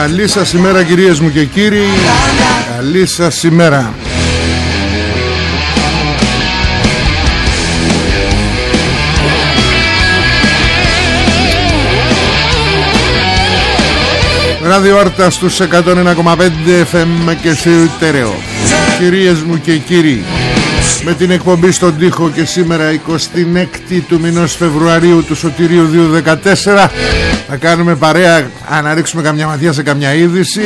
Καλή σας ημέρα κυρίες μου και κύριοι. Καλή σας ημέρα. Ράδιο Άρτα στους 101,5 FM και τέρεο Κυρίες μου και κύριοι με την εκπομπή στον τοίχο και σήμερα 26η του μηνός Φεβρουαρίου του Σωτηρίου 2014 θα κάνουμε παρέα να ρίξουμε καμιά ματιά σε καμιά είδηση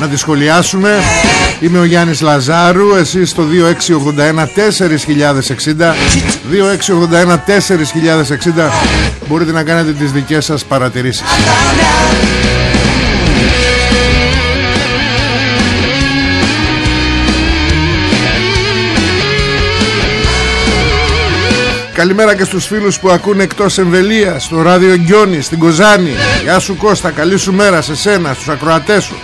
να τη σχολιάσουμε. Είμαι ο Γιάννης Λαζάρου εσείς στο 2681 4060 2681 4060 μπορείτε να κάνετε τις δικές σας παρατηρήσεις Καλημέρα και στους φίλους που ακούνε εκτός εμβελία Στο ράδιο Γκιόνι, στην Κοζάνη. Γεια σου Κώστα, καλή σου μέρα σε σένα Στους ακροατές σου.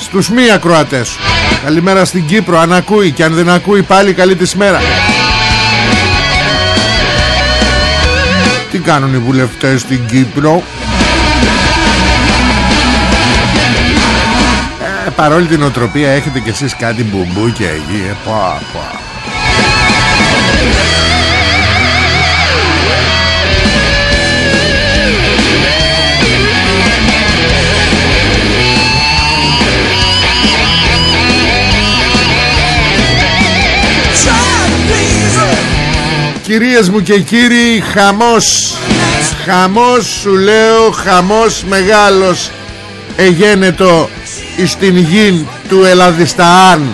Στους μη ακροατές σου. Καλημέρα στην Κύπρο, αν ακούει Και αν δεν ακούει πάλι καλή της μέρα. Τι κάνουν οι βουλευτές στην Κύπρο; Ε, Παρόλη την οτροπία έχετε κι εσείς κάτι μπουμπούκια εκεί ε, πω, πω. Κυρίες μου και κύριοι Χαμός. Χαμός σου λέω Χαμός μεγάλος. Εγένετο Στην γη του Ελλαδισταάν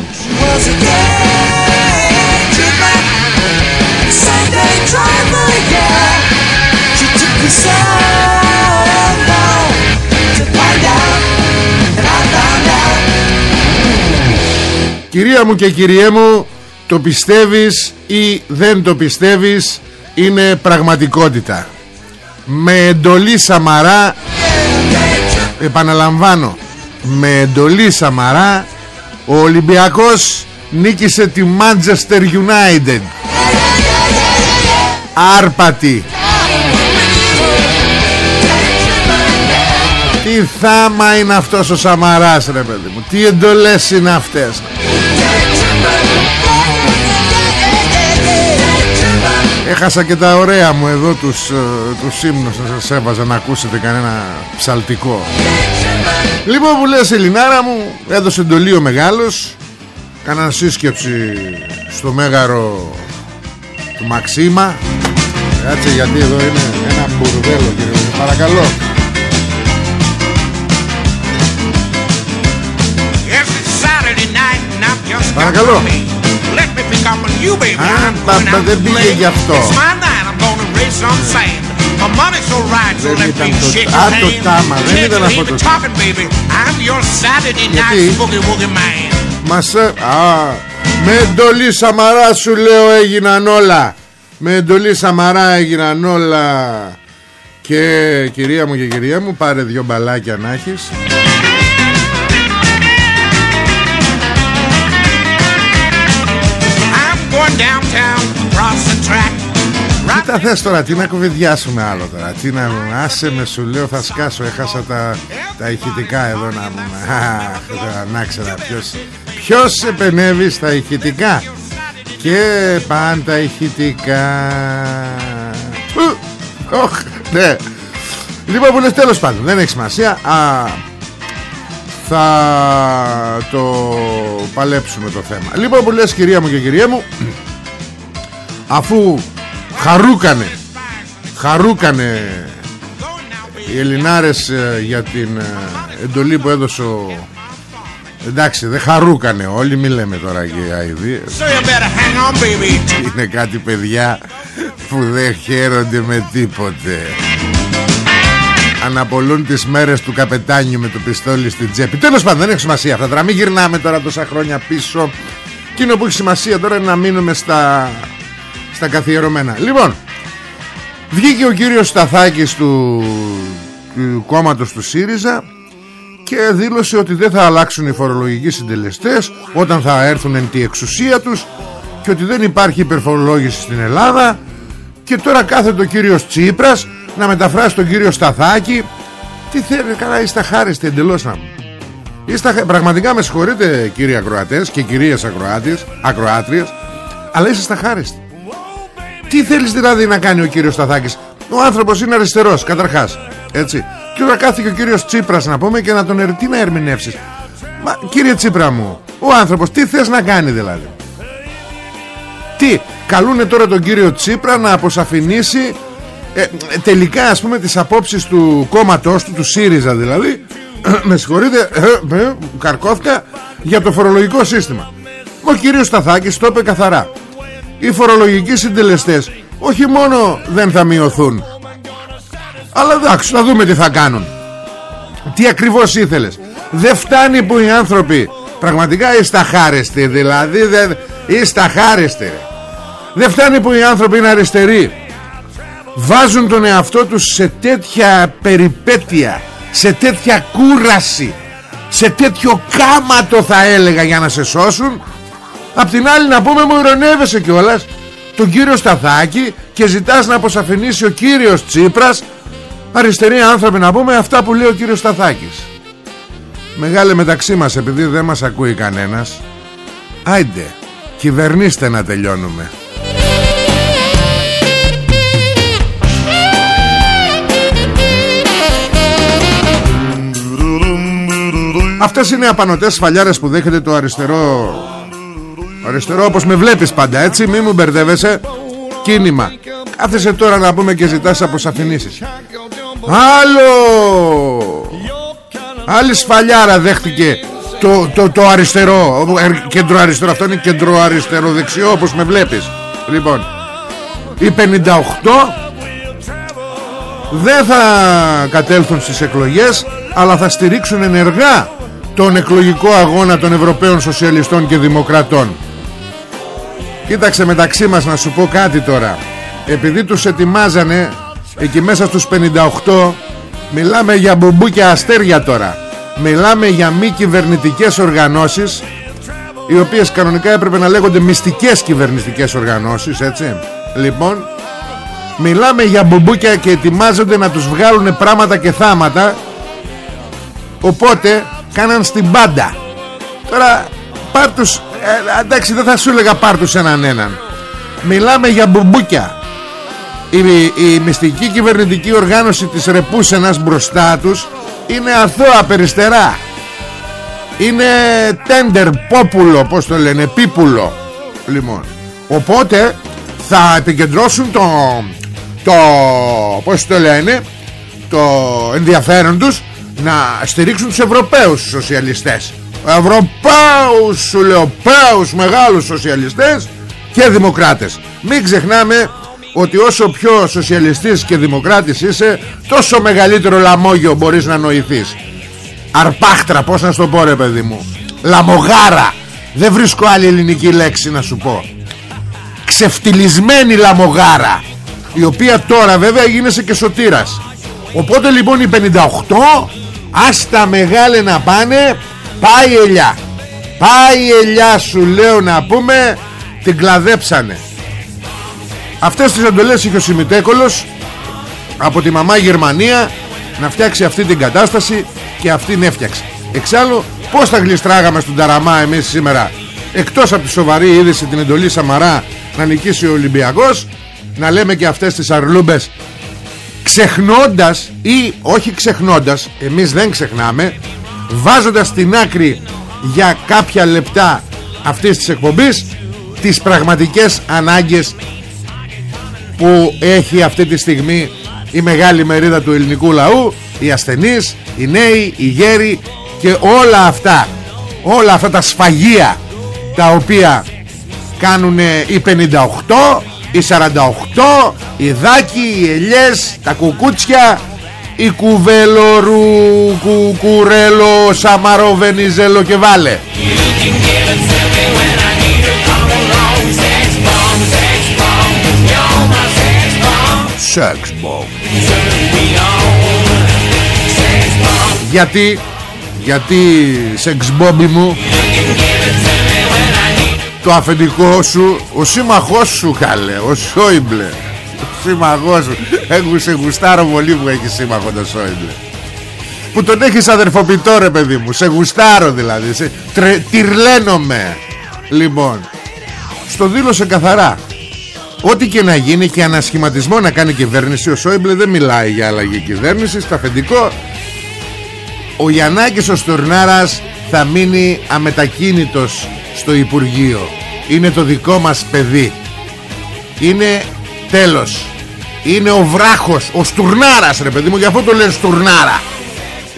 Κυρία μου και κυριέ μου το πιστεύεις ή δεν το πιστεύεις είναι πραγματικότητα. Με εντολή Σαμαρά επαναλαμβάνω με εντολή Σαμαρά ο Ολυμπιακός νίκησε τη Manchester United. Άρπατη. Τι θάμα είναι αυτός ο Σαμαράς ρε παιδί μου. Τι εντολές είναι αυτές Έχασα και τα ωραία μου εδώ τους, ε, τους ύμνους να σας έβαζα να ακούσετε κανένα ψαλτικό. Λοιπόν που λες Ελληνάρα μου έδωσε εντολή ο μεγάλος Κάνα σύσκεψη στο μέγαρο του Μαξίμα. Κάτσε γιατί εδώ είναι ένα Μπουρδέλο κύριε Παρακαλώ. Παρακαλώ Α, δεν πήγε γι' αυτό. Δεν ήταν το... Α, το τάμα, δεν ήταν αυτό το Γιατί; Μας... Ε, α, με εντολή Σαμαρά σου λέω έγιναν όλα. Με εντολή Σαμαρά έγιναν όλα. Και κυρία μου και κυρία μου Πάρε δυο μπαλάκια να έχεις Κοίτα θες τώρα τι να κουβεντιάσουμε άλλο τώρα. Τι να άσε με σου λέω θα σκάσω. Έχασα τα, τα ηχητικά εδώ να μου Αχ, να ξέρα ποιος Ποιος επενεύει στα ηχητικά; Και πάντα ηχητικά. Οχ, ναι. Λοιπόν που λες τέλος πάντων Δεν έχει σημασία. Α, Θα το παλέψουμε το θέμα. Λοιπόν που λες κυρία μου και κυρία μου Αφού χαρούκανε Χαρούκανε Οι Ελληνάρες ε, για την ε, εντολή που έδωσε ο Εντάξει δεν χαρούκανε όλοι Μη λέμε τώρα για αηδοί Είναι κάτι παιδιά Που δεν χαίρονται με τίποτε Αναπολούν τις μέρες του καπετάνιου Με το πιστόλι στην τσέπη. Τέλος πάντων δεν έχει σημασία αυτά τώρα. Μην γυρνάμε τώρα τόσα χρόνια πίσω. Εκείνο που έχει σημασία τώρα είναι να μείνουμε στα, στα καθιερωμένα. Λοιπόν Βγήκε ο κύριος Σταθάκης του, του κόμματος του ΣΥΡΙΖΑ και δήλωσε ότι δεν θα αλλάξουν οι φορολογικοί συντελεστές όταν θα έρθουν εν τη εξουσία τους και ότι δεν υπάρχει υπερφορολόγηση στην Ελλάδα και τώρα κάθεται ο κύριος Τσίπρας να μεταφράσει τον κύριο Σταθάκη. Τι θέλει καλά είστε χάριστοι εντελώς να μου. Είστε, πραγματικά με συγχωρείτε κύριοι ακροατές και κυρίες ακροάτες, ακροάτριες αλλά είστε στα χάριστοι τι θέλεις δηλαδή να κάνει ο κύριος Σταθάκης; Ο άνθρωπος είναι αριστερός καταρχάς Έτσι. Και τώρα κάθηκε ο κύριος Τσίπρας να πούμε Και να τον τι να ερμηνεύσεις. Μα κύριε Τσίπρα μου Ο άνθρωπος τι θες να κάνει δηλαδή; Τι Καλούνε τώρα τον κύριο Τσίπρα να αποσαφηνίσει ε, Τελικά ας πούμε τις απόψεις του κόμματός του Του ΣΥΡΙΖΑ δηλαδή. Με συγχωρείτε ε, ε, Καρκώθηκα Για το φορολογικό σύστημα. Ο κύριος Σταθάκης το είπε καθαρά. Οι φορολογικοί συντελεστές όχι μόνο δεν θα μειωθούν αλλά εντάξει θα δούμε τι θα κάνουν. Τι ακριβώς ήθελες. Δεν φτάνει που οι άνθρωποι πραγματικά είστε αχάρεστοι δηλαδή δεν, είστε αχάρεστοι δεν φτάνει που οι άνθρωποι είναι αριστεροί. Βάζουν τον εαυτό τους σε τέτοια περιπέτεια σε τέτοια κούραση σε τέτοιο κάματο θα έλεγα για να σε σώσουν. Απ' την άλλη να πούμε μου ηρωνεύεσαι κιόλας. Τον κύριο Σταθάκη Και ζητάς να αποσαφηνίσει ο κύριος Τσίπρας. Αριστεροί άνθρωποι να πούμε Αυτά που λέει ο κύριος Σταθάκης. Μεγάλε μεταξύ μας Επειδή δεν μας ακούει κανένας. Άιντε Κυβερνήστε να τελειώνουμε. Αυτές είναι οι απανοτές σφαλιάρες που δέχεται το αριστερό. Αριστερό όπως με βλέπεις πάντα έτσι Μη μου μπερδεύεσαι. Κίνημα. Κάθεσαι τώρα να πούμε και ζητάς αποσαφηνήσεις. Άλλο! Άλλη σφαλιάρα δέχτηκε το, το, το αριστερό Κέντρο αριστερό Αυτό είναι κέντρο αριστερό δεξιό Όπως με βλέπεις. Λοιπόν Οι 58 Δεν θα κατέλθουν στις εκλογές Αλλά θα στηρίξουν ενεργά Τον εκλογικό αγώνα των Ευρωπαίων Σοσιαλιστών και Δημοκρατών. Κοίταξε μεταξύ μας να σου πω κάτι τώρα. Επειδή τους ετοιμάζανε Εκεί μέσα στους 58 Μιλάμε για μπουμπούκια αστέρια τώρα Μιλάμε για μη κυβερνητικές οργανώσεις Οι οποίες κανονικά έπρεπε να λέγονται μυστικές κυβερνητικές οργανώσεις Έτσι. Λοιπόν Μιλάμε για μπουμπούκια και ετοιμάζονται να τους βγάλουν πράγματα και θάματα. Οπότε κάναν στην πάντα. Τώρα πάρ τους ε, εντάξει δεν θα σου έλεγα πάρ τους έναν έναν. Μιλάμε για μπουμπούκια. Η, η μυστική κυβερνητική οργάνωση της Ρεπούσενας μπροστά τους Είναι αθώα περιστερά. Είναι τέντερ πόπουλο Πώς το λένε πίπουλο. Λοιπόν Οπότε θα επικεντρώσουν το, το πώς το λένε το ενδιαφέρον τους να στηρίξουν τους Ευρωπαίους σοσιαλιστές. Ευρωπαίους σου λέω Παίους μεγάλους σοσιαλιστές και δημοκράτες. Μην ξεχνάμε ότι όσο πιο σοσιαλιστής και δημοκράτης είσαι τόσο μεγαλύτερο λαμόγιο μπορείς να νοηθείς. Αρπάχτρα πως να στο πω ρε παιδί μου. Λαμογάρα. Δεν βρίσκω άλλη ελληνική λέξη να σου πω. Ξεφτυλισμένη λαμογάρα η οποία τώρα βέβαια γίνεσαι και σωτήρας. Οπότε λοιπόν οι 58 άστα μεγάλε να πάνε πάει ελιά. Πάει ελιά σου λέω να πούμε την κλαδέψανε αυτές τις εντολές είχε ο Σιμιτέκολος από τη μαμά Γερμανία να φτιάξει αυτή την κατάσταση και αυτήν έφτιαξε. Εξάλλου πως θα γλιστράγαμε στον Ταραμά εμείς σήμερα εκτός από τη σοβαρή είδηση την εντολή Σαμαρά να νικήσει ο Ολυμπιακός να λέμε και αυτές τις αρλούμπες ξεχνώντας ή όχι ξεχνώντας εμείς δεν ξεχνάμε βάζοντας στην άκρη για κάποια λεπτά αυτής της εκπομπής τις πραγματικές ανάγκες που έχει αυτή τη στιγμή η μεγάλη μερίδα του ελληνικού λαού οι ασθενείς, οι νέοι, οι γέροι και όλα αυτά όλα αυτά τα σφαγεία τα οποία κάνουν οι 58 οι 48 οι δάκοι, οι ελιές τα κουκούτσια η κουβέλο κουκουρέλο σαμαρό βενιζέλο και βάλε Sex bomb. Γιατί Γιατί σεξ μου Το αφεντικό σου Ο σύμμαχός σου καλέ Ο Σόιμπλε. Ο σύμμαχός σου. Έχω σε γουστάρω πολύ που έχει σύμμαχο το Σόιμπλε. Που τον έχεις αδερφοποιητό ρε παιδί μου. Σε γουστάρω δηλαδή. Σε... Τρε... Τυρλένομαι Λοιπόν Στο δήλωσε καθαρά Ό,τι και να γίνει και ανασχηματισμό να κάνει κυβέρνηση. Ο Σόιμπλε δεν μιλάει για αλλαγή κυβέρνησης Στο αφεντικό. Ο Γιαννάκης ο Στουρνάρας Θα μείνει αμετακίνητος Στο Υπουργείο. Είναι το δικό μας παιδί. Είναι τέλος. Είναι ο βράχος Ο Στουρνάρας ρε παιδί μου Γι' αυτό το λένε Στουρνάρα.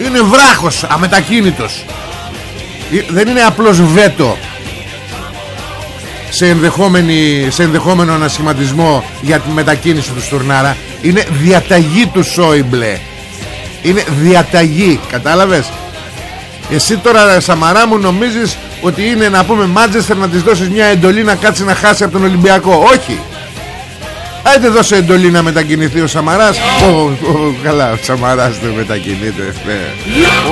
Είναι βράχος αμετακίνητος. Ε, Δεν είναι απλώς βέτο σε, ενδεχόμενη, σε ενδεχόμενο ανασχηματισμό για τη μετακίνηση του Στουρνάρα είναι διαταγή του Σόιμπλε είναι διαταγή κατάλαβες; Εσύ τώρα Σαμαρά μου νομίζεις ότι είναι να πούμε Μάντζεστερ να της δώσεις μια εντολή να κάτσει να χάσει από τον Ολυμπιακό; Όχι. Άιτε δώσε εντολή να μετακινηθεί ο Σαμαράς. Ο, ο, Καλά ο Σαμαράς δεν μετακινείται ναι.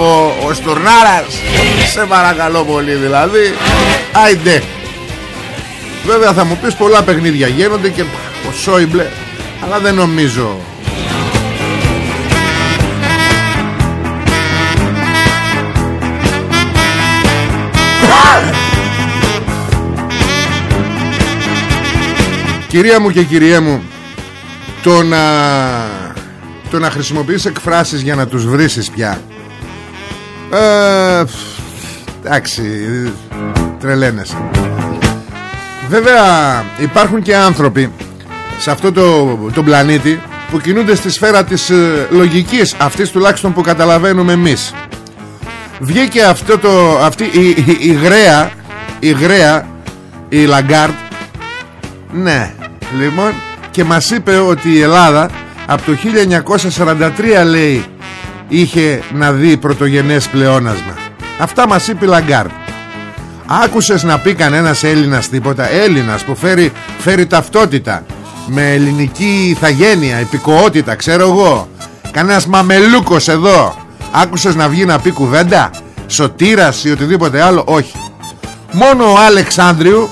ο, ο Στουρνάρας Σε παρακαλώ πολύ δηλαδή. Άιντε Βέβαια θα μου πεις πολλά παιχνίδια γίνονται και ο Σόιμπλε Αλλά δεν νομίζω. Κυρία μου και κυρία μου Το να Το να χρησιμοποιείς εκφράσεις για να τους βρίσεις πια ε, Εντάξει Τρελαίνεσαι Βέβαια υπάρχουν και άνθρωποι σε αυτό το, το πλανήτη που κινούνται στη σφαίρα της ε, λογικής αυτής τουλάχιστον που καταλαβαίνουμε εμείς. Βγήκε αυτό το, αυτή η, η, η γραία η γραία η Λαγκάρντ. Ναι λοιπόν και μας είπε ότι η Ελλάδα από το 1943 λέει είχε να δει πρωτογενές πλεόνασμα. Αυτά μας είπε η Λαγκάρντ Άκουσες να πει κανένας Έλληνας τίποτα Έλληνας που φέρει, φέρει ταυτότητα Με ελληνική ιθαγένεια Υπηκοότητα ξέρω εγώ. Κανένας μαμελούκος εδώ. Άκουσες να βγει να πει κουβέντα; Σωτήρας ή οτιδήποτε άλλο; Όχι. Μόνο ο Αλεξάνδριου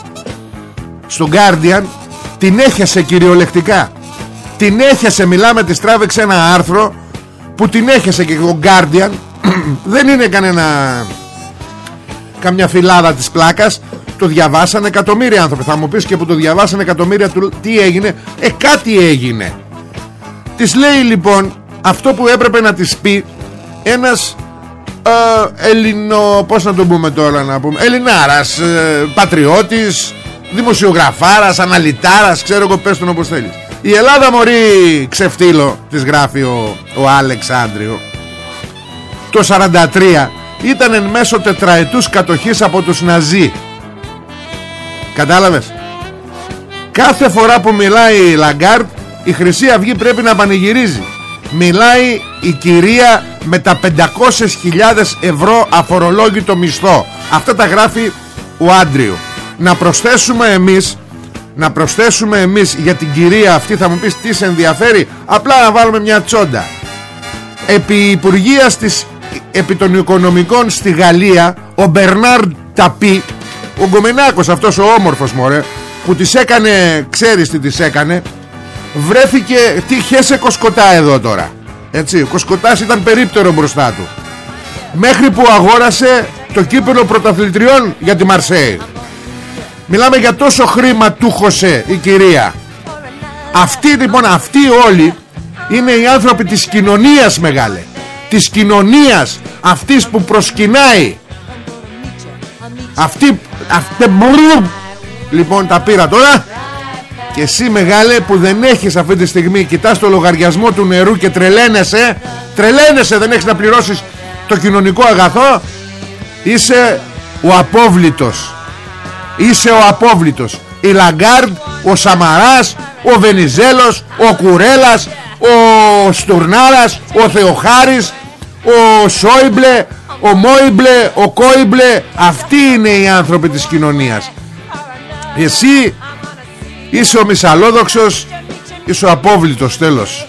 Στο Guardian Την έχασε κυριολεκτικά. Την έχασε μιλάμε τη τράβηξε ένα άρθρο Που την έχασε και ο Guardian. Δεν είναι κανένα καμιά φυλάδα της πλάκας το διαβάσανε εκατομμύρια άνθρωποι. Θα μου πεις και που το διαβάσανε εκατομμύρια του τι έγινε. Ε κάτι έγινε. Της λέει λοιπόν αυτό που έπρεπε να της πει ένας ε, Ελληνο πως να το πούμε τώρα να πούμε Ελληνάρας, ε, πατριώτης δημοσιογραφάρας, αναλυτάρας ξέρω εγώ πες τον όπως θέλεις. Η Ελλάδα μωρή ξεφτύλο Της γράφει ο, ο Αλεξάνδριο Το 43 Ήταν εν μέσω τετραετούς κατοχής Από τους Ναζί. Κατάλαβες; Κάθε φορά που μιλάει η Λαγκάρντ Η Χρυσή Αυγή πρέπει να πανηγυρίζει. Μιλάει η κυρία με τα 500.000 ευρώ αφορολόγητο μισθό. Αυτά τα γράφει ο Άντριο Να προσθέσουμε εμείς να προσθέσουμε εμείς για την κυρία αυτή θα μου πεις τι σε ενδιαφέρει. Απλά να βάλουμε μια τσόντα. Επί Υπουργείας της επί των οικονομικών στη Γαλλία ο Μπερνάρ Ταπί ο Γκομενάκος αυτός ο όμορφος μωρέ που τις έκανε ξέρεις τι τις έκανε βρέθηκε τι χέσε κοσκοτά εδώ τώρα έτσι ο Κοσκοτάς ήταν περίπτερο μπροστά του μέχρι που αγόρασε το κύπελο πρωταθλητριών για τη Μαρσέη. Μιλάμε για τόσο χρήμα του Χωσέ η κυρία. Αυτοί λοιπόν αυτοί όλοι Είναι οι άνθρωποι της κοινωνίας μεγάλε Της κοινωνίας Αυτής που προσκυνάει. Αυτή Αυτή Λοιπόν τα πήρα τώρα. Και εσύ μεγάλε που δεν έχεις αυτή τη στιγμή Κοιτάς το λογαριασμό του νερού και τρελαίνεσαι. Τρελαίνεσαι δεν έχεις να πληρώσεις Το κοινωνικό αγαθό. Είσαι ο απόβλητος. Είσαι ο απόβλητος. Η Λαγκάρντ, ο Σαμαράς Ο Βενιζέλος, ο Κουρέλας Ο Στουρνάρας Ο Θεοχάρης Ο Σόιμπλε Ο Μόιμπλε, ο Κόιμπλε Αυτοί είναι οι άνθρωποι της κοινωνίας. Εσύ Είσαι ο Μισαλόδοξος Είσαι ο απόβλητος τέλος.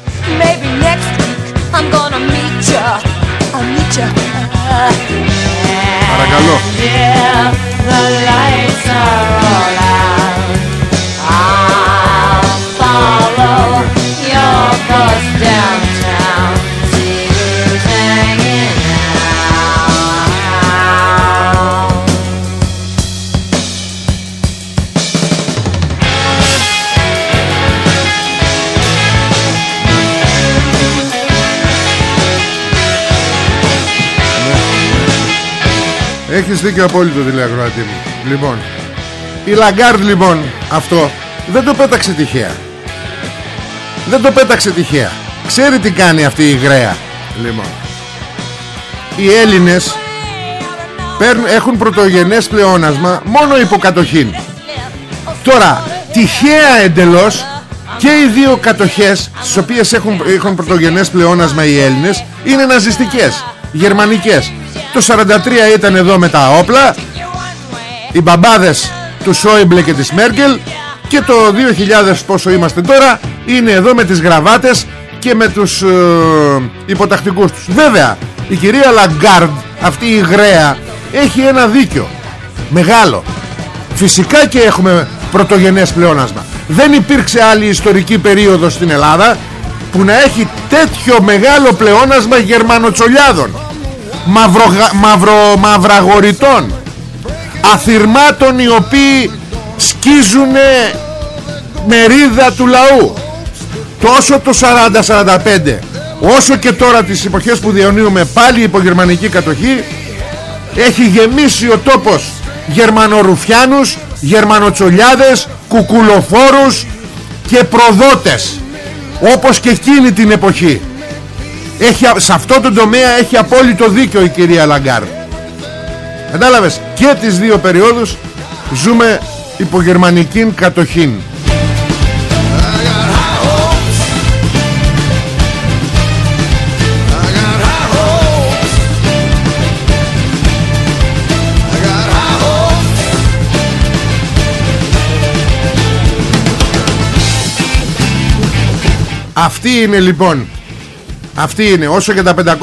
Παρακαλώ Έχεις δίκιο απόλυτο τηλεακροατή μου. Λοιπόν Η Λαγκάρντ λοιπόν αυτό Δεν το πέταξε τυχαία. Δεν το πέταξε τυχαία. Ξέρει τι κάνει αυτή η γραία. Λοιπόν Οι Έλληνες έχουν πρωτογενές πλεόνασμα Μόνο υποκατοχήν. Τώρα τυχαία εντελώς και οι δύο κατοχές στις οποίες έχουν, έχουν πρωτογενές πλεόνασμα οι Έλληνες είναι ναζιστικές, γερμανικές το 43 ήταν εδώ με τα όπλα. Οι μπαμπάδες του Σόιμπλε και της Μέρκελ. Και το 2000 πόσο είμαστε τώρα Είναι εδώ με τις γραβάτες Και με τους ε, υποτακτικούς τους. Βέβαια η κυρία Λαγκάρντ Αυτή η γραία Έχει ένα δίκιο. Μεγάλο. Φυσικά και έχουμε πρωτογενές πλεόνασμα. Δεν υπήρξε άλλη ιστορική περίοδος στην Ελλάδα Που να έχει τέτοιο μεγάλο πλεόνασμα γερμανοτσολιάδων μαυρο, μαυρο, μαυραγοριτών αθυρμάτων οι οποίοι σκίζουν μερίδα του λαού. Τόσο το 40-45 όσο και τώρα τις εποχές που διονύουμε πάλι υπογερμανική κατοχή έχει γεμίσει ο τόπος γερμανορουφιάνους γερμανοτσολιάδες κουκουλοφόρους και προδότες όπως και εκείνη την εποχή έχει, σε αυτό το τομέα έχει απόλυτο δίκιο η κυρία Λαγκάρντ. Κατάλαβες; Και τις δύο περιόδους ζούμε υπογερμανικήν κατοχήν. Αυτή είναι λοιπόν αυτή είναι. Όσο και τα 500.000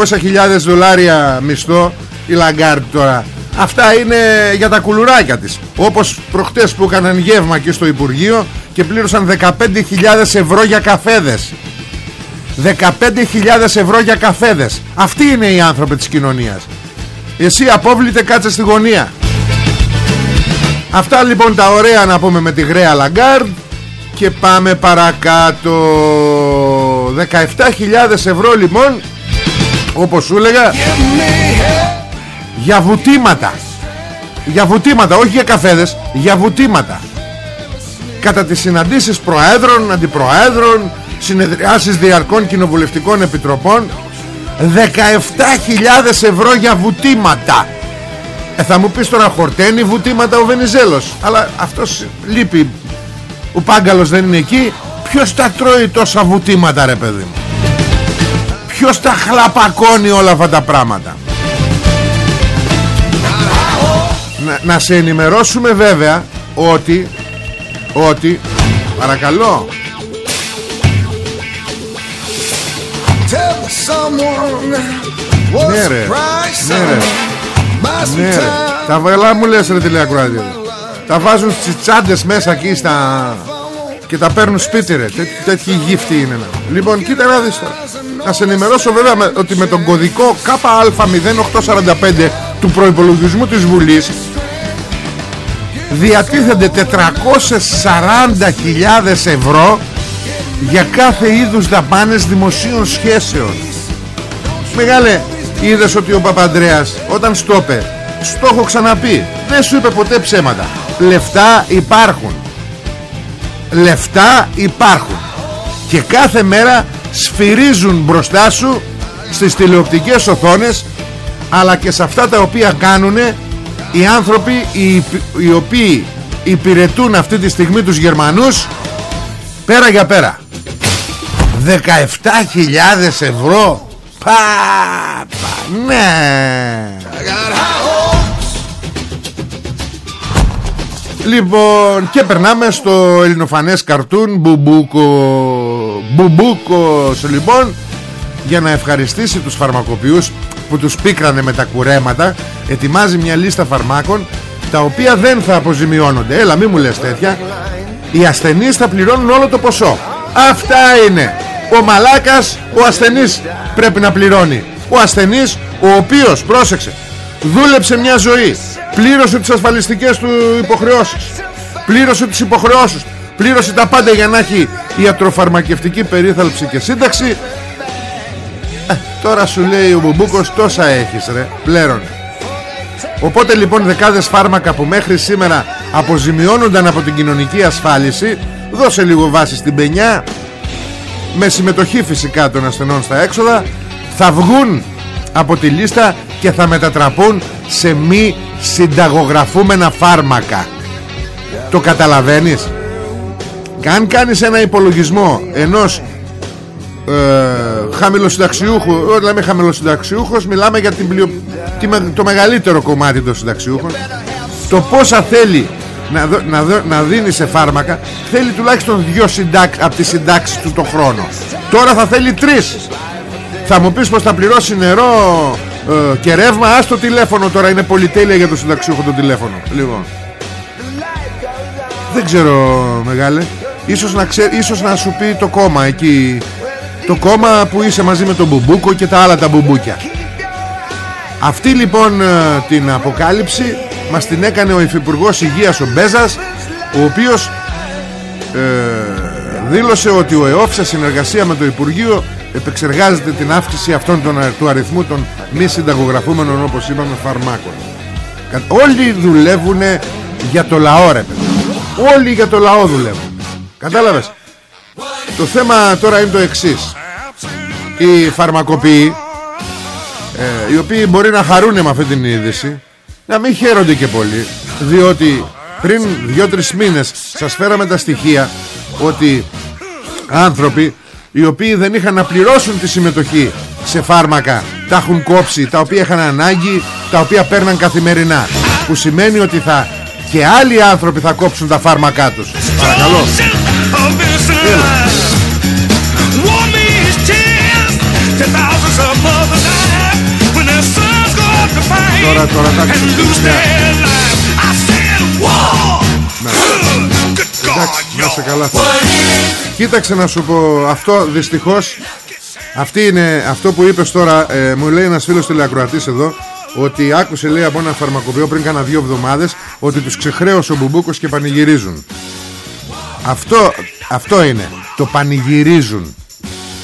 δολάρια μισθό Η Λαγκάρντ τώρα. Αυτά είναι για τα κουλουράκια της. Όπως προχτές που έκαναν γεύμα εκεί στο Υπουργείο Και πλήρωσαν 15.000 ευρώ για καφέδες. 15.000 ευρώ για καφέδες. Αυτοί είναι οι άνθρωποι της κοινωνίας. Εσύ απόβλητε κάτσε στη γωνία. Αυτά λοιπόν τα ωραία να πούμε με τη Γραία Λαγκάρντ Και πάμε παρακάτω 17.000 ευρώ λοιπόν όπως σου έλεγα για βουτήματα. Για βουτήματα όχι για καφέδες για βουτήματα. Κατά τις συναντήσεις προέδρων, αντιπροέδρων συνεδριάσεις διαρκών κοινοβουλευτικών επιτροπών 17.000 ευρώ για βουτήματα. Ε, θα μου πεις τώρα χορταίνει βουτήματα ο Βενιζέλος αλλά αυτός λείπει. Ο Πάγκαλος δεν είναι εκεί ποιος τα τρώει τόσα βουτήματα ρε παιδί μου; Ποιος τα χλαπακώνει όλα αυτά τα πράγματα; Να, να σε ενημερώσουμε βέβαια ότι ότι παρακαλώ. Ναι ρε ναι ρε. ναι ρε. τα βελά μου λες ρε τηλεακροάτη τα βάζουν στις τσάντες μέσα εκεί στα και τα παίρνουν σπίτι ρε. Τέ, τέτοιοι γύφτοι είναι λοιπόν κοίτα να δεις τώρα. Να σε ενημερώσω βέβαια με, ότι με τον κωδικό ΚΑ0845 του προϋπολογισμού της Βουλής διατίθενται 440.000 ευρώ για κάθε είδους δαπάνες δημοσίων σχέσεων. Μεγάλε είδες ότι ο Παπαντρέας όταν στο είπε στο έχω ξαναπεί δεν σου είπε ποτέ ψέματα. Λεφτά υπάρχουν λεφτά υπάρχουν. Και κάθε μέρα σφυρίζουν μπροστά σου στις τηλεοπτικές οθόνες αλλά και σε αυτά τα οποία κάνουν οι άνθρωποι οι, οι οποίοι υπηρετούν αυτή τη στιγμή τους Γερμανούς πέρα για πέρα. 17.000 ευρώ. Πα, πα ναι Λοιπόν και περνάμε στο ελληνοφανές καρτούν Μπουμπούκο Μπουμπούκος λοιπόν για να ευχαριστήσει τους φαρμακοποιούς που τους πίκρανε με τα κουρέματα ετοιμάζει μια λίστα φαρμάκων τα οποία δεν θα αποζημιώνονται. Έλα μη μου λες τέτοια. Οι ασθενείς θα πληρώνουν όλο το ποσό. Αυτά είναι. Ο μαλάκας ο ασθενής πρέπει να πληρώνει. Ο ασθενής ο οποίος πρόσεξε δούλεψε μια ζωή πλήρωσε τις ασφαλιστικές του υποχρεώσεις. Πλήρωσε τις υποχρεώσεις. Πλήρωσε τα πάντα για να έχει ιατροφαρμακευτική περίθαλψη και σύνταξη. Ε, τώρα σου λέει ο Μπουμπούκος τόσα έχεις ρε. Πλέρον οπότε λοιπόν δεκάδες φάρμακα που μέχρι σήμερα αποζημιώνονταν από την κοινωνική ασφάλιση δώσε λίγο βάση στην πενιά με συμμετοχή φυσικά των ασθενών στα έξοδα θα βγουν από τη λίστα και θα μετατραπούν σε μη συνταγογραφούμενα φάρμακα. Το καταλαβαίνεις; Και αν κάνεις ένα υπολογισμό ενός ε, χαμηλοσυνταξιούχου όταν λέμε χαμηλοσυνταξιούχος μιλάμε για την πλειο... το μεγαλύτερο κομμάτι των συνταξιούχων. Το πόσα θέλει να, να, να δίνει σε φάρμακα θέλει τουλάχιστον δυο συντάξ, από τις συντάξεις του το χρόνο. Τώρα θα θέλει τρεις θα μου πεις πως θα πληρώσει νερό ε, και ρεύμα. Ας το τηλέφωνο τώρα είναι πολυτέλεια για το συνταξιούχο το τηλέφωνο. Λοιπόν. Δεν ξέρω μεγάλε. Ίσως να, ξέ, ίσως να σου πει το κόμμα εκεί. Το κόμμα που είσαι μαζί με τον Μπουμπούκο και τα άλλα τα μπουμπούκια. Αυτή λοιπόν ε, την αποκάλυψη μας την έκανε ο Υφυπουργός Υγείας ο Μπέζας ο οποίος ε, δήλωσε ότι ο ΕΟΦ σε συνεργασία με το Υπουργείο επεξεργάζεται την αύξηση αυτών των, του αριθμού των μη συνταγογραφούμενων όπως είπαμε φαρμάκων. Όλοι δουλεύουν για το λαό ρε παιδί όλοι για το λαό δουλεύουν κατάλαβες; Το θέμα τώρα είναι το εξής. Οι φαρμακοποιοί ε, οι οποίοι μπορεί να χαρούν με αυτή την είδηση να μην χαίρονται και πολύ διότι πριν 2-3 μήνες σας φέραμε τα στοιχεία ότι άνθρωποι οι οποίοι δεν είχαν να πληρώσουν τη συμμετοχή σε φάρμακα. Τα έχουν κόψει, τα οποία είχαν ανάγκη τα οποία παίρναν καθημερινά. Που σημαίνει ότι θα και άλλοι άνθρωποι θα κόψουν τα φάρμακά τους. Παρακαλώ. Τώρα, τώρα, εντάξει, Εντάξει, να σε καλά. Κοίταξε να σου πω Αυτό δυστυχώς αυτή είναι αυτό που είπες τώρα ε, Μου λέει ένας φίλος τηλεακροατής εδώ Ότι άκουσε λέει από ένα φαρμακοποιό Πριν κάνα δύο εβδομάδες Ότι τους ξεχρέωσε ο Μπουμπούκος και πανηγυρίζουν. Αυτό, αυτό είναι. Το πανηγυρίζουν.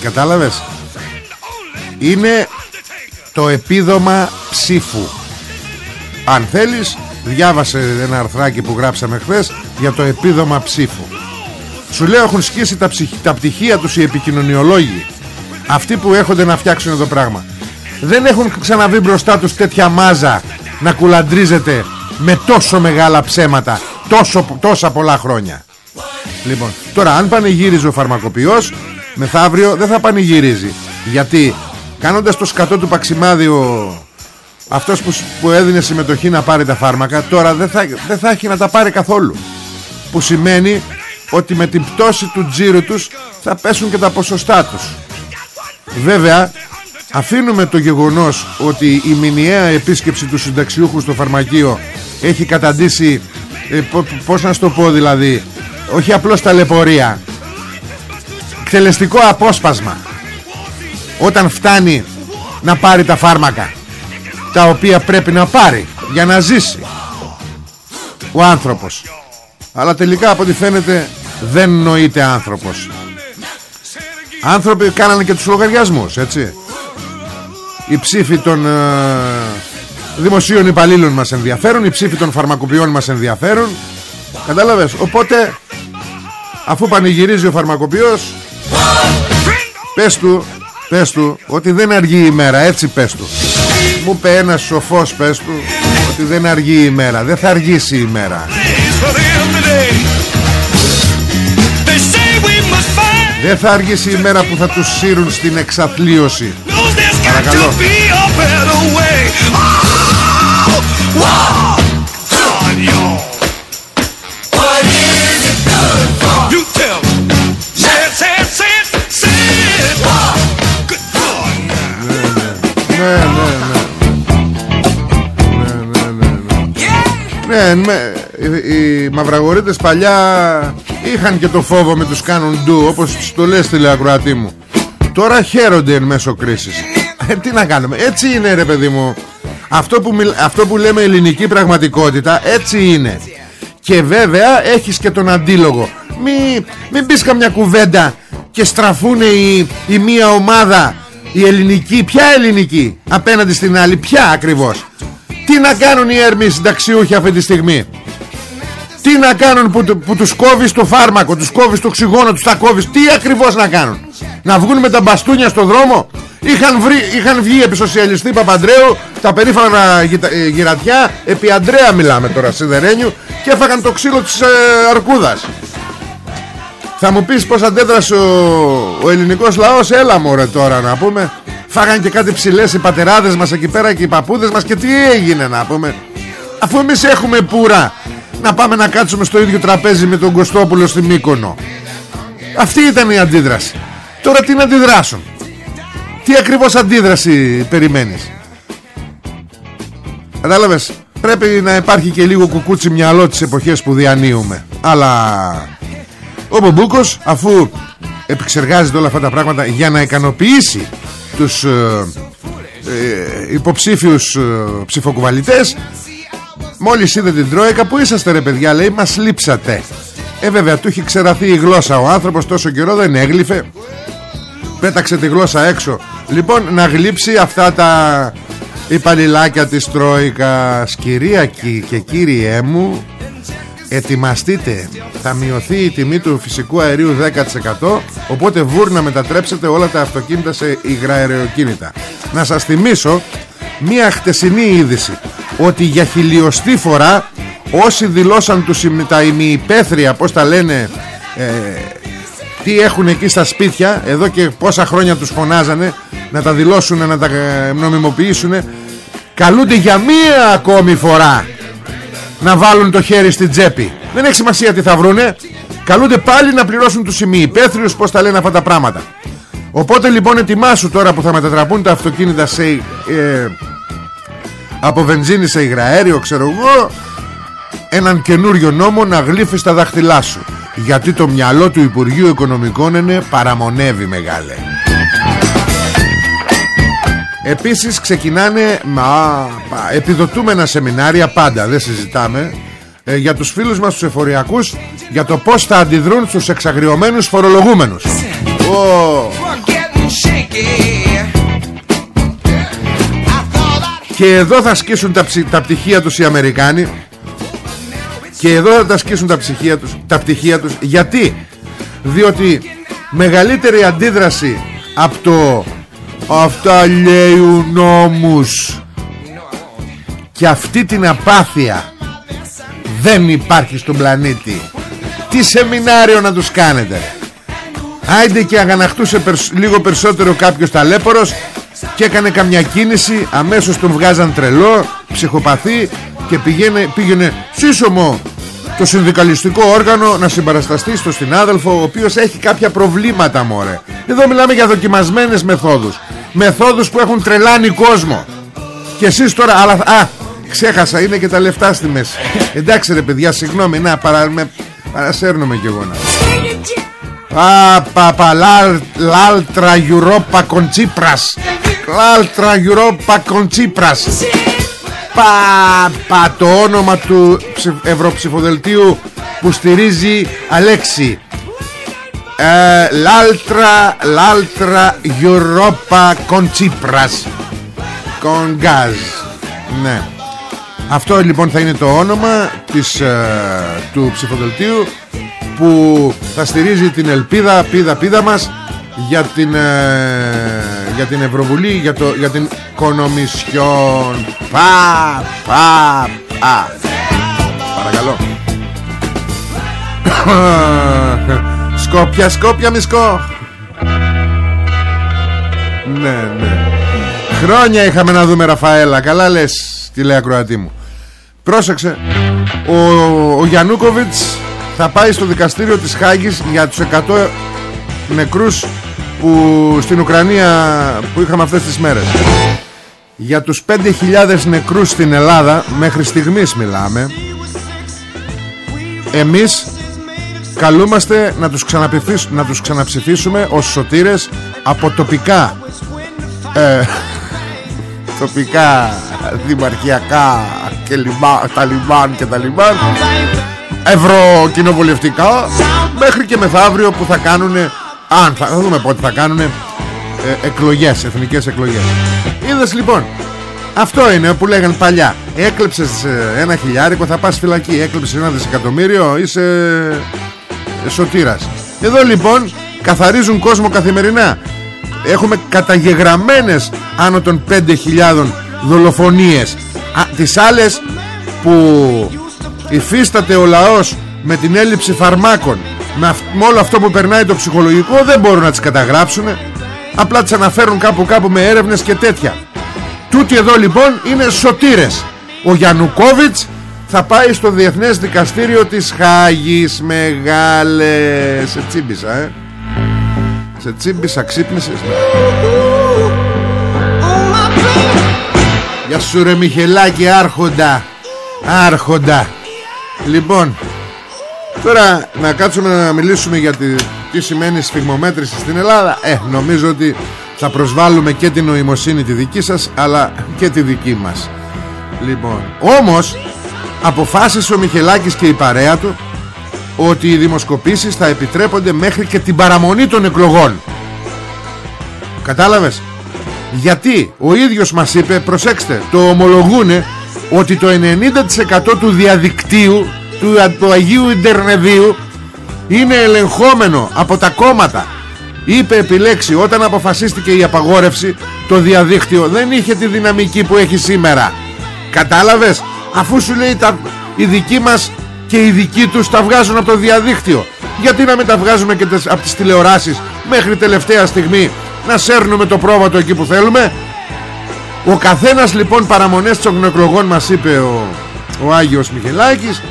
Κατάλαβες; Είναι το επίδομα ψήφου. Αν θέλεις Διάβασε ένα αρθράκι που γράψαμε χθες Για το επίδομα ψήφου. Σου λέω έχουν σκίσει τα, τα πτυχία τους οι επικοινωνιολόγοι Αυτοί που έχονται να φτιάξουν εδώ πράγμα. Δεν έχουν ξαναβεί μπροστά τους τέτοια μάζα Να κουλαντρίζεται με τόσο μεγάλα ψέματα τόσο, Τόσα πολλά χρόνια. Λοιπόν, τώρα αν πανηγύριζε ο φαρμακοποιός Μεθαύριο δεν θα πανηγυρίζει. Γιατί κάνοντας το σκατό του παξιμάδιο Αυτός που, που έδινε συμμετοχή να πάρει τα φάρμακα Τώρα δεν θα, δεν θα έχει να τα πάρει καθόλου. Που σημαίνει ότι με την πτώση του τζίρου τους θα πέσουν και τα ποσοστά τους. Βέβαια αφήνουμε το γεγονός ότι η μηνιαία επίσκεψη του συνταξιούχου στο φαρμακείο έχει καταντήσει ε, πώς να στο πω δηλαδή όχι απλώς ταλαιπωρία εκτελεστικό απόσπασμα όταν φτάνει να πάρει τα φάρμακα τα οποία πρέπει να πάρει για να ζήσει ο άνθρωπος. Αλλά τελικά από ό,τι φαίνεται δεν νοείται άνθρωπος. Άνθρωποι κάνανε και τους λογαριασμούς έτσι. Οι ψήφοι των ε, δημοσίων υπαλλήλων μας ενδιαφέρουν οι ψήφοι των φαρμακοποιών μας ενδιαφέρουν. Κατάλαβες; Οπότε αφού πανηγυρίζει ο φαρμακοποιός πες του πες του ότι δεν αργεί η μέρα έτσι πες του μου είπε ένας σοφός πες του ότι δεν αργεί η μέρα. Δεν θα αργήσει η μέρα. Δεν θα αργήσει η μέρα που θα τους σύρουν στην εξαθλίωση. Παρακαλώ. Ναι, ναι, ναι. Ναι, ναι, οι μαυραγορείτες παλιά είχαν και το φόβο με τους κάνουν ντου όπως το λες τηλεακροατή μου. Τώρα χαίρονται εν μέσω κρίσης. Ε, τι να κάνουμε έτσι είναι ρε παιδί μου. Αυτό που, αυτό που λέμε ελληνική πραγματικότητα έτσι είναι. Και βέβαια έχεις και τον αντίλογο. Μη, μην πεις καμιά κουβέντα και στραφούν η, η μία ομάδα η ελληνική, ποια ελληνική απέναντι στην άλλη, ποια ακριβώς τι να κάνουν οι έρμοι συνταξιούχοι αυτή τη στιγμή; Τι να κάνουν που, που τους κόβεις το φάρμακο Τους κόβεις το οξυγόνο, τους τα κόβεις; Τι ακριβώς να κάνουν; Να βγουν με τα μπαστούνια στο δρόμο; Είχαν, βρει, είχαν βγει επί σοσιαλιστή Παπαντρέου Τα περίφανα ε, γυρατιά. Επί Αντρέα μιλάμε τώρα Σιδερένιου Και έφαγαν το ξύλο της ε, Αρκούδας. Θα μου πεις πως αντέδρασε ο, ο ελληνικός λαός; Έλα μωρέ τώρα να πούμε Φάγαν και κάτι ψηλές οι πατεράδες μας εκεί πέρα Και οι παππούδες μας Και τι έγινε να πούμε. Αφού εμείς έχουμε πουρα να πάμε να κάτσουμε στο ίδιο τραπέζι με τον Κωστόπουλο στη Μύκονο. Αυτή ήταν η αντίδραση. Τώρα τι να αντιδράσουν; Τι ακριβώς αντίδραση περιμένεις; Κατάλαβες; Πρέπει να υπάρχει και λίγο κουκούτσι μυαλό τις εποχές που διανύουμε. Αλλά ο Μπομπούκος αφού επεξεργάζεται όλα αυτά τα πράγματα για να ικανοποιήσει τους ε, ε, υποψήφιους ε, ψηφοκουβαλιτές Μόλις είδε την Τρόικα που είσαστε ρε παιδιά λέει μας λείψατε Ε βέβαια του έχει ξεραθεί η γλώσσα. Ο άνθρωπος τόσο καιρό δεν έγλυφε. Πέταξε τη γλώσσα έξω. Λοιπόν να γλύψει αυτά τα υπαλληλάκια της Τρόικας Κυρία και κύριέ μου Ετοιμαστείτε. Θα μειωθεί η τιμή του φυσικού αερίου 10% Οπότε βούρ να μετατρέψετε όλα τα αυτοκίνητα σε υγραεροκίνητα. Να σας θυμίσω Μία χτεσινή είδηση ότι για χιλιοστή φορά όσοι δηλώσαν τους, τα ημιυπαίθρια πως τα λένε ε, τι έχουν εκεί στα σπίτια εδώ και πόσα χρόνια τους φωνάζανε να τα δηλώσουν να τα ε, νομιμοποιήσουν καλούνται για μία ακόμη φορά να βάλουν το χέρι στην τσέπη. Δεν έχει σημασία τι θα βρούνε. Καλούνται πάλι να πληρώσουν τους ημιυπαίθριους πως τα λένε αυτά τα πράγματα. Οπότε λοιπόν ετοιμάσου τώρα που θα μετατραπούν τα αυτοκίνητα σε ε, από βενζίνη σε υγραέριο ξέρω εγώ έναν καινούριο νόμο να γλύφεις στα δάχτυλά σου. Γιατί το μυαλό του Υπουργείου Οικονομικών είναι παραμονεύει μεγάλε Επίσης ξεκινάνε μα, επιδοτούμενα σεμινάρια πάντα δεν συζητάμε ε, για τους φίλους μας τους εφοριακούς για το πως θα αντιδρούν στους εξαγριωμένους φορολογούμενους. Και εδώ θα σκίσουν τα, τα πτυχία τους οι Αμερικάνοι. Και εδώ θα τα σκίσουν τα, ψυχία τους, τα πτυχία τους. Γιατί; Διότι μεγαλύτερη αντίδραση από το αυτά λέει ο νόμους και αυτή την απάθεια δεν υπάρχει στον πλανήτη. Τι σεμινάριο να τους κάνετε Άιντε και αγαναχτούσε λίγο περισσότερο κάποιος ταλέπορος και έκανε καμιά κίνηση. Αμέσως τον βγάζαν τρελό ψυχοπαθή και πήγαινε, πήγαινε σύσσωμο το συνδικαλιστικό όργανο να συμπαρασταστεί στο συνάδελφο ο οποίος έχει κάποια προβλήματα μωρέ. Εδώ μιλάμε για δοκιμασμένες μεθόδους μεθόδους που έχουν τρελάνει κόσμο. Και εσείς τώρα αλλά, α, ξέχασα είναι και τα λεφτά στη μέση. Εντάξει ρε παιδιά συγγνώμη να παρα, με, παρασέρνομαι κι εγώ να. Α, παπα, λάλτρα Europa con Tsipras. Λάλτρα Europa con Tsipras. Πα, πα, το όνομα του Ευρωψηφοδελτίου που στηρίζει Αλέξη ε, Λάλτρα Λάλτρα Europa con Tsipras Con gas Ναι Αυτό λοιπόν θα είναι το όνομα της, ε, του ψηφοδελτίου που θα στηρίζει την ελπίδα, πίδα, πίδα μας για την, ε, για την Ευρωβουλή, για, το, για την Κονομισιόν. Πα, πα, πα. Παρακαλώ. Σκόπια, σκόπια, μισκό. Ναι, ναι. Χρόνια είχαμε να δούμε Ραφαέλα. Καλά λες, τη λέει ακροατή μου. Πρόσεξε. Ο, ο Γιαννούκοβιτς θα πάει στο δικαστήριο της Χάγης για τους 100 νεκρούς που στην Ουκρανία που είχαμε αυτές τις μέρες για τους 5.000 νεκρούς στην Ελλάδα μέχρι στιγμής μιλάμε εμείς καλούμαστε να τους, να τους ξαναψηφίσουμε ως σωτήρες από τοπικά ε, τοπικά δημαρχιακά και λιμά, τα λιμάν και τα λιμάν ευρωκοινοβουλευτικά μέχρι και μεθαύριο που θα κάνουν αν θα, δούμε πότε θα κάνουν ε, εκλογές, εθνικές εκλογές. Είδες λοιπόν αυτό είναι που λέγαν παλιά. Έκλεψες ε, ένα χιλιάρικο θα πας φυλακή. Έκλεψες ένα δισεκατομμύριο είσαι ε, σωτήρας. Εδώ λοιπόν καθαρίζουν κόσμο καθημερινά. Έχουμε καταγεγραμμένες άνω των 5.000 δολοφονίες. Α, τις άλλες που υφίσταται ο λαός με την έλλειψη φαρμάκων. Με, με όλο αυτό που περνάει το ψυχολογικό δεν μπορούν να τις καταγράψουν. Απλά τις αναφέρουν κάπου κάπου με έρευνες και τέτοια. Τούτοι εδώ λοιπόν είναι σωτήρες. Ο Γιαννουκόβιτς θα πάει στο Διεθνές Δικαστήριο της Χάγης Μεγάλες. Σε τσίμπησα ε. Σε τσίμπησα ξύπνησες Γεια σου ρε Μιχελάκη άρχοντα. Άρχοντα. Λοιπόν Τώρα να κάτσουμε να μιλήσουμε για τη, τι σημαίνει σφιγμομέτρηση στην Ελλάδα. Ε νομίζω ότι θα προσβάλλουμε και την νοημοσύνη τη δική σας Αλλά και τη δική μας. Λοιπόν Όμως αποφάσισε ο Μιχελάκης και η παρέα του Ότι οι δημοσκοπήσεις θα επιτρέπονται μέχρι και την παραμονή των εκλογών. Κατάλαβες; Γιατί ο ίδιος μας είπε Προσέξτε το ομολογούνε ότι το 90% του διαδικτύου του, του Αγίου Ιντερνεδίου είναι ελεγχόμενο από τα κόμματα. Είπε επιλέξει όταν αποφασίστηκε η απαγόρευση το διαδίκτυο δεν είχε τη δυναμική που έχει σήμερα. Κατάλαβες; Αφού σου λέει τα, οι δικοί μας και οι δικοί τους τα βγάζουν από το διαδίκτυο. Γιατί να μην τα βγάζουμε και από τις τηλεοράσεις μέχρι τελευταία στιγμή να σέρνουμε το πρόβατο εκεί που θέλουμε; Ο καθένας λοιπόν παραμονές των εκλογών μας είπε ο, ο Άγιος Μιχελάκης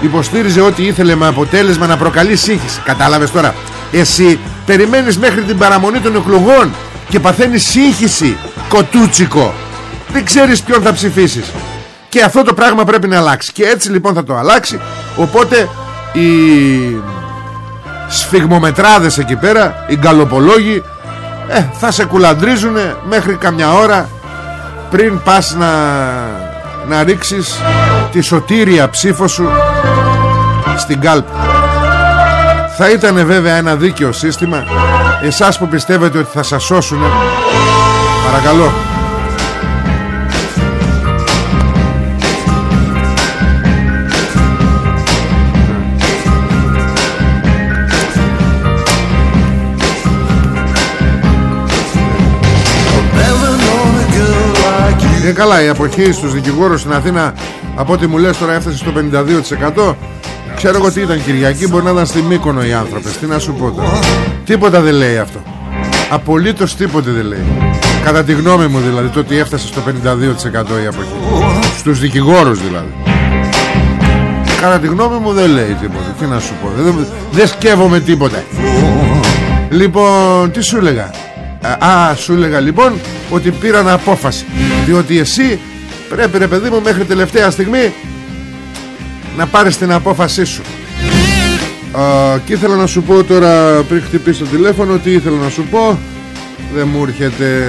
υποστήριζε ότι ήθελε με αποτέλεσμα να προκαλεί σύγχυση. Κατάλαβες τώρα εσύ περιμένεις μέχρι την παραμονή των εκλογών και παθαίνεις σύγχυση κοτούτσικο. Δεν ξέρεις ποιον θα ψηφίσεις και αυτό το πράγμα πρέπει να αλλάξει. Και έτσι λοιπόν θα το αλλάξει. Οπότε οι σφιγμομετράδες εκεί πέρα οι γκαλοπολόγοι ε, θα σε κουλαντρίζουν μέχρι καμιά ώρα πριν πας να, να ρίξεις τη σωτήρια ψήφο σου στην κάλπη. Θα ήταν βέβαια ένα δίκαιο σύστημα. Εσάς που πιστεύετε ότι θα σας σώσουν παρακαλώ Είναι καλά η αποχή στους δικηγόρους στην Αθήνα Από ό,τι μου λες τώρα έφτασε στο 52% Ξέρω εγώ τι ήταν Κυριακή Μπορεί να ήταν στη Μύκονο οι άνθρωπες Τι να σου πω τώρα. Τίποτα δεν λέει αυτό. Απολύτως τίποτε δεν λέει. Κατά τη γνώμη μου δηλαδή Το ότι έφτασε στο 52% η αποχή. Στους δικηγόρους δηλαδή. Κατά τη γνώμη μου δεν λέει τίποτα Τι να σου πω. Δεν, δεν σκέφομαι τίποτα. Λοιπόν τι σου έλεγα; Α σου έλεγα λοιπόν Ότι πήραν απόφαση. Διότι εσύ πρέπει ρε παιδί μου Μέχρι τελευταία στιγμή Να πάρεις την απόφασή σου. Α, και ήθελα να σου πω τώρα πριν χτυπήσω το τηλέφωνο τι ήθελα να σου πω. Δεν μου έρχεται.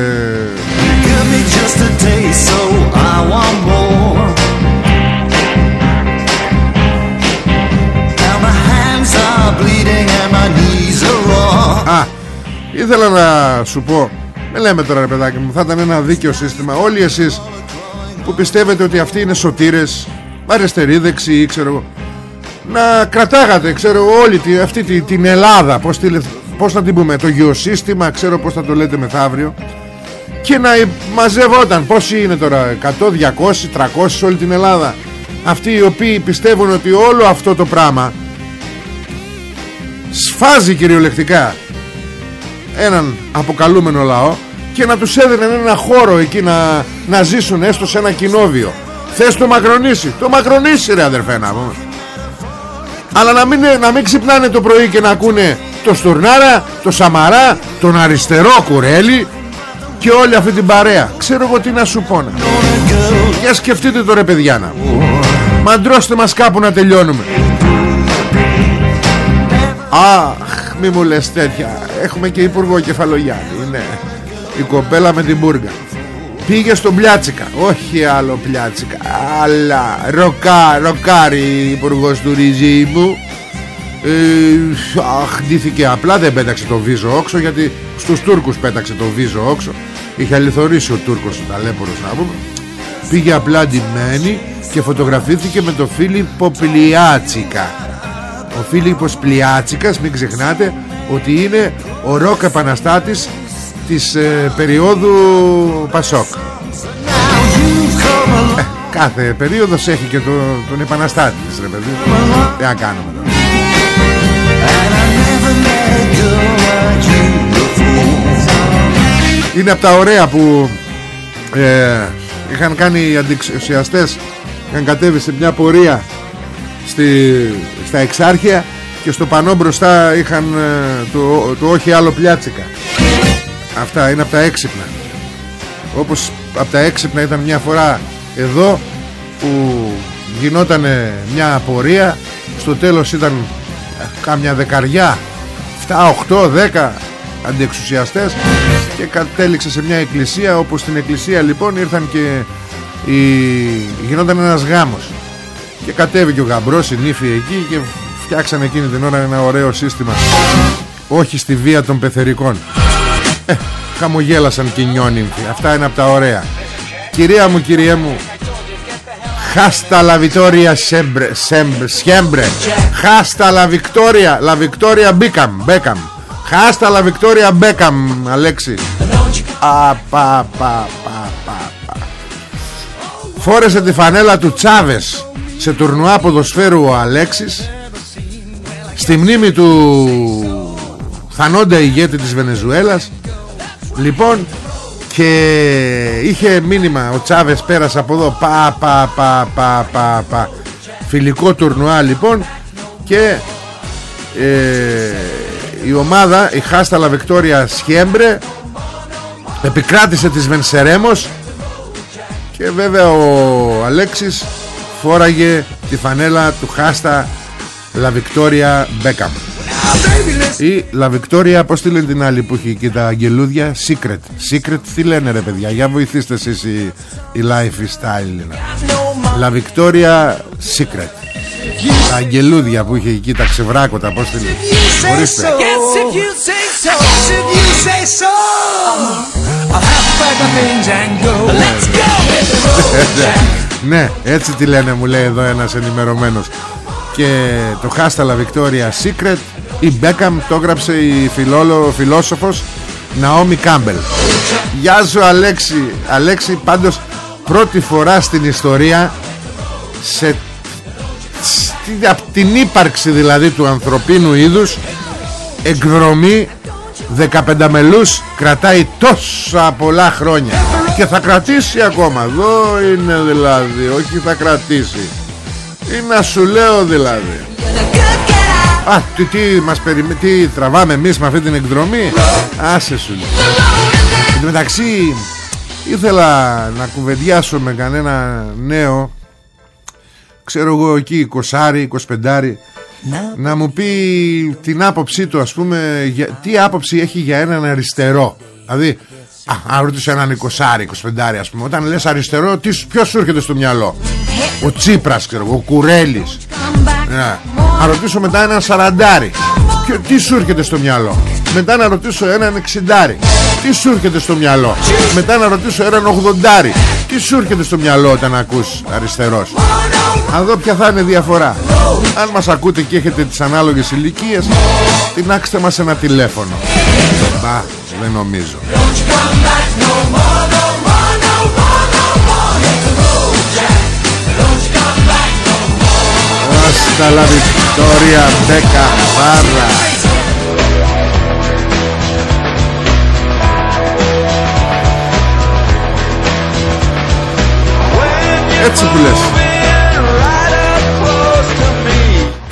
Α, ήθελα να σου πω Δεν λέμε τώρα ρε παιδάκι μου Θα ήταν ένα δίκαιο σύστημα. Όλοι εσείς που πιστεύετε ότι αυτοί είναι σωτήρες Αριστεροί, δεξιοί, ξέρω εγώ να κρατάγατε ξέρω όλη τη, αυτή τη, την Ελλάδα πώς, τη, πώς να την πούμε το γεωσύστημα ξέρω πώς θα το λέτε μεθαύριο και να μαζευόταν. Πόσοι είναι τώρα 100, 200, 300 σε όλη την Ελλάδα αυτοί οι οποίοι πιστεύουν ότι όλο αυτό το πράγμα σφάζει κυριολεκτικά έναν αποκαλούμενο λαό και να τους έδινε ένα χώρο εκεί να, να ζήσουν έστω σε ένα κοινόβιο θες το μακρονίσι το μακρονίσι ρε αδερφέ να πούμε αλλά να μην, να μην ξυπνάνε το πρωί και να ακούνε το Στουρνάρα, το Σαμαρά, τον αριστερό Κουρέλι και όλη αυτή την παρέα. Ξέρω εγώ τι να σου πω. Για σκεφτείτε το ρε παιδιά να. Μαντρώστε μας κάπου να τελειώνουμε. Αχ, μη μου λες τέτοια. Έχουμε και υπουργό κεφαλογιάννη. Ναι. Η κοπέλα με την μπουργα. Πήγε στον Πλιάτσικα Όχι άλλο Πλιάτσικα Αλλά ροκά, ροκάρι Υπουργός του Ριζίμου ε, Αχ ντύθηκε απλά δεν πέταξε το βίζο όξο Γιατί στους Τούρκους πέταξε το βίζο όξο Είχε αληθωρήσει ο Τούρκος ο ταλέπορος να πούμε Πήγε απλά ντυμένη Και φωτογραφήθηκε με το Φίλιππο Πλιάτσικα Ο Φίλιππος Πλιάτσικας Μην ξεχνάτε ότι είναι ο ροκ επαναστάτης της ε, περίοδου Πασόκ. Ε, Κάθε περίοδος έχει και το, τον επαναστάτη της ρε παιδί. Τι να κάνουμε Είναι από τα ωραία που ε, είχαν κάνει οι αντιξιαστές είχαν κατέβει σε μια πορεία στη, στα εξάρχεια και στο πανό μπροστά είχαν ε, το, το όχι άλλο πλιάτσικα. Αυτά είναι από τα έξυπνα. Όπως από τα έξυπνα ήταν μια φορά εδώ Που γινόταν μια απορία. Στο τέλος ήταν κάμια δεκαριά 7, 8, 10 αντιεξουσιαστές Και κατέληξε σε μια εκκλησία. Όπως στην εκκλησία λοιπόν ήρθαν και η... Γινόταν ένας γάμος Και κατέβηκε ο γαμπρός η νύφη εκεί Και φτιάξαν εκείνη την ώρα ένα ωραίο σύστημα. Όχι στη βία των πεθερικών. Ε, χαμογέλασαν και νιόνυμφοι Αυτά είναι από τα ωραία. Κυρία μου, κυρία μου Χάστα λα Βιτόρια Σέμπρε Χάστα λα Βικτόρια Λα Βικτόρια Μπίκαμ Μπέκαμ. Χάστα λα Βικτόρια Μπέκαμ Αλέξη. Α, πα, πα, πα, πα, Φόρεσε τη φανέλα του Τσάβες Σε τουρνουά ποδοσφαίρου ο Αλέξης. Στη μνήμη του Θανόντα ηγέτη της Βενεζουέλας. Λοιπόν και είχε μήνυμα ο Τσάβες πέρασε από εδώ. Πα πα πα πα πα, πα. φιλικό τουρνουά λοιπόν. Και ε, η ομάδα η Χάσταλα Βικτόρια Σχέμπρε επικράτησε της Βενσερέμος. Και βέβαια ο Αλέξης φόραγε τη φανέλα του Χάστα Λα Βικτόρια Μπέκαμ ή Λα Βικτόρια Πως τη λένε την άλλη που έχει εκεί τα αγγελούδια; Secret. Secret τι λένε ρε παιδιά; Για βοηθήστε εσείς η, η Life Style Λα Βικτόρια Secret. Τα αγγελούδια που είχε εκεί Τα ξεβράκωτα Πως τη λένε; Ορίστε Ναι έτσι τη λένε μου λέει εδώ ένας ενημερωμένος. Και το Χάσταλα Victoria Secret η Μπέκαμ το έγραψε η φιλόλο, φιλόσοφος Ναόμι Κάμπελ Γεια σου Αλέξη. Αλέξη πάντως πρώτη φορά στην ιστορία σε από την ύπαρξη δηλαδή του ανθρωπίνου είδους εκδρομή 15 μελούς κρατάει τόσα πολλά χρόνια και θα κρατήσει ακόμα. Εδώ είναι δηλαδή όχι θα κρατήσει. Είναι να σου λέω δηλαδή. Α, τι, τι μας περιμέ... τι τραβάμε εμείς με αυτή την εκδρομή; Άσε σου. Εν τω μεταξύ ήθελα να κουβεντιάσω με κανένα νέο ξέρω εγώ εκεί 20 25 να μου πει την άποψή του ας πούμε για, τι άποψη έχει για έναν αριστερό. Δηλαδή α, αν ρωτήσω έναν 20 25 ας πούμε όταν λες αριστερό τι, ποιος σου έρχεται στο μυαλό; Ο Τσίπρας ξέρω ο Κουρέλης ναι. να ρωτήσω μετά έναν σαραντάρι τι σου έρχεται στο μυαλό; Μετά να ρωτήσω έναν εξιντάρι τι σου έρχεται στο μυαλό; Μετά να ρωτήσω έναν ογδοντάρι τι σου έρχεται στο μυαλό όταν ακούς αριστερός; Να δω ποια θα είναι διαφορά. Αν μας ακούτε και έχετε τις ανάλογες ηλικίες Τινάξτε μας ένα τηλέφωνο. Μπα, δεν νομίζω. Hasta la victoria, Beca Barra Έτσι που λες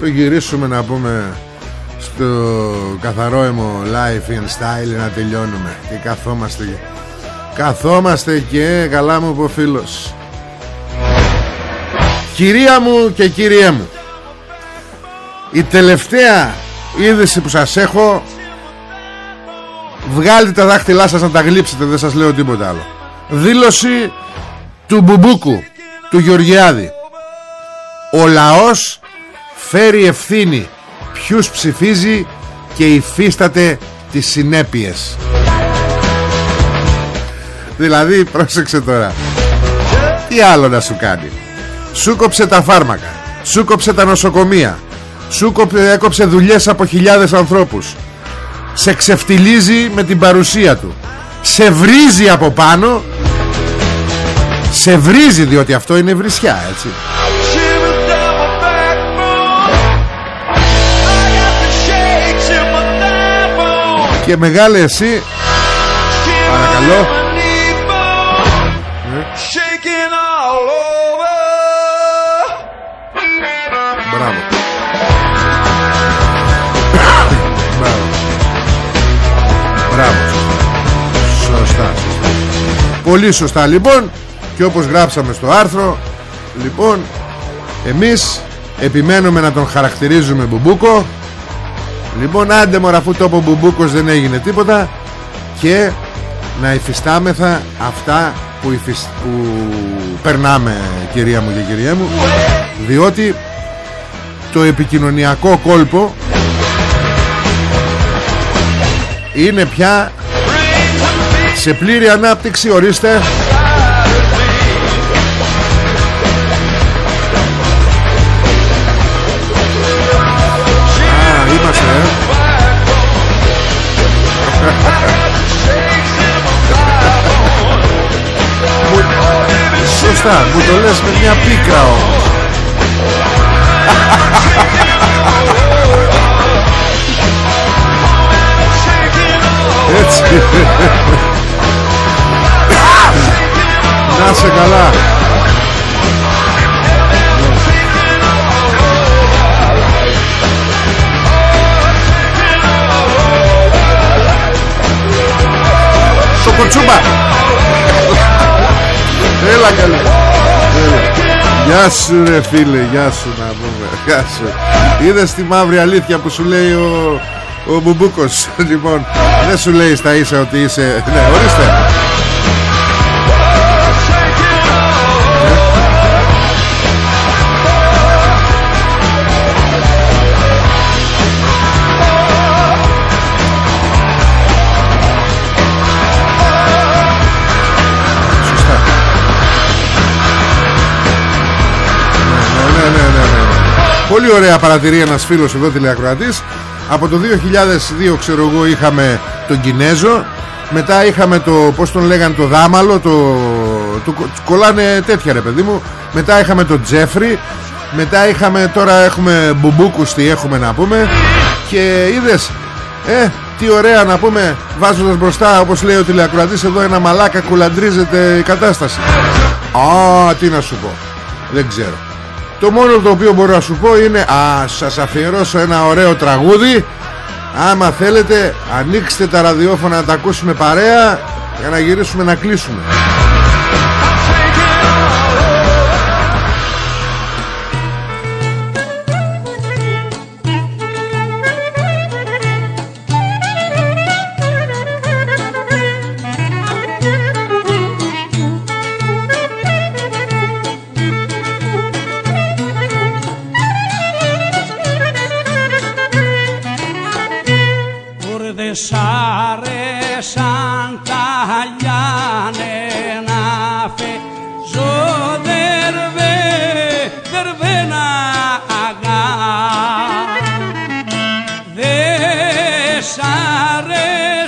το γυρίσουμε να πούμε στο καθαρό αιμο life and style να τελειώνουμε. Και καθόμαστε καθόμαστε και καλά μου πω φίλος. Κυρία μου και κύριέ μου η τελευταία είδηση που σας έχω βγάλτε τα δάχτυλά σας να τα γλύψετε δεν σας λέω τίποτα άλλο. Δήλωση του Μπουμπούκου του Γεωργιάδη. Ο λαός φέρει ευθύνη ποιους ψηφίζει και υφίσταται τις συνέπειες. Δηλαδή πρόσεξε τώρα. Τι άλλο να σου κάνει. Σου κόψε τα φάρμακα σου κόψε τα νοσοκομεία σου κόψε, έκοψε δουλειές από χιλιάδες ανθρώπους. Σε ξεφτιλίζει με την παρουσία του. Σε βρίζει από πάνω. Σε βρίζει διότι αυτό είναι βρισιά έτσι Και μεγάλε εσύ. Παρακαλώ. Μπράβο. Μπράβο. Σωστά. Πολύ σωστά. Λοιπόν Και όπως γράψαμε στο άρθρο Λοιπόν Εμείς επιμένουμε να τον χαρακτηρίζουμε μπουμπούκο Λοιπόν άντε μωρά αφού το Μπουμπούκος δεν έγινε τίποτα Και να υφιστάμεθα αυτά που, υφισ... που περνάμε κυρία μου και κυρία μου Διότι το επικοινωνιακό κόλπο Είναι πια σε πλήρη ανάπτυξη ορίστε Σωστά, μου το λες με μια πίκρα όμως Έτσι. Να σε καλά. Σοκοτσούμπα Έλα καλέ Γεια σου ρε φίλε Γεια σου να πούμε. Γεια σου. Είδες τη μαύρη αλήθεια που σου λέει ο, ο Μπουμπούκος; Λοιπόν δεν σου λέει στα ίσα ότι είσαι Ναι ορίστε Πολύ ωραία παρατηρία ένας φίλος εδώ τηλεακροατής. Από το 2002 ξέρω εγώ είχαμε τον Κινέζο. Μετά είχαμε το πως τον λέγανε το Δάμαλο Το του κολλάνε τέτοια ρε παιδί μου. Μετά είχαμε τον Τζέφρι. Μετά είχαμε τώρα έχουμε μπουμπούκους τι έχουμε να πούμε. Και είδες ε τι ωραία να πούμε βάζοντας μπροστά όπως λέει ο τηλεακροατής εδώ ένα μαλάκα κουλαντρίζεται η κατάσταση. Α τι να σου πω δεν ξέρω το μόνο το οποίο μπορώ να σου πω είναι Α σας αφιερώσω ένα ωραίο τραγούδι. Άμα θέλετε ανοίξτε τα ραδιόφωνα να τα ακούσουμε παρέα Για να γυρίσουμε να κλείσουμε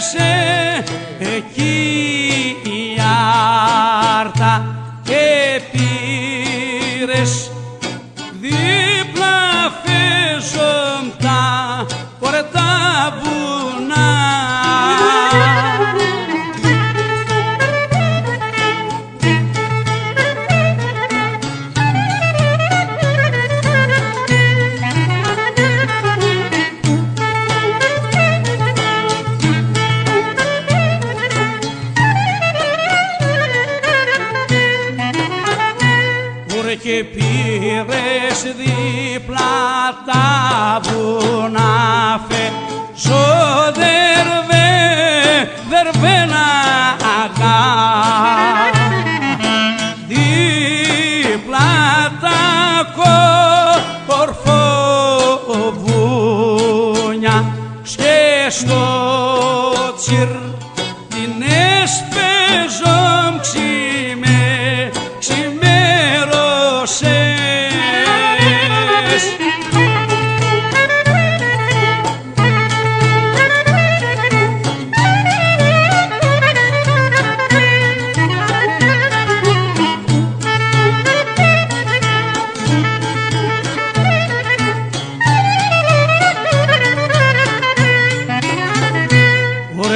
say Lord, Sir.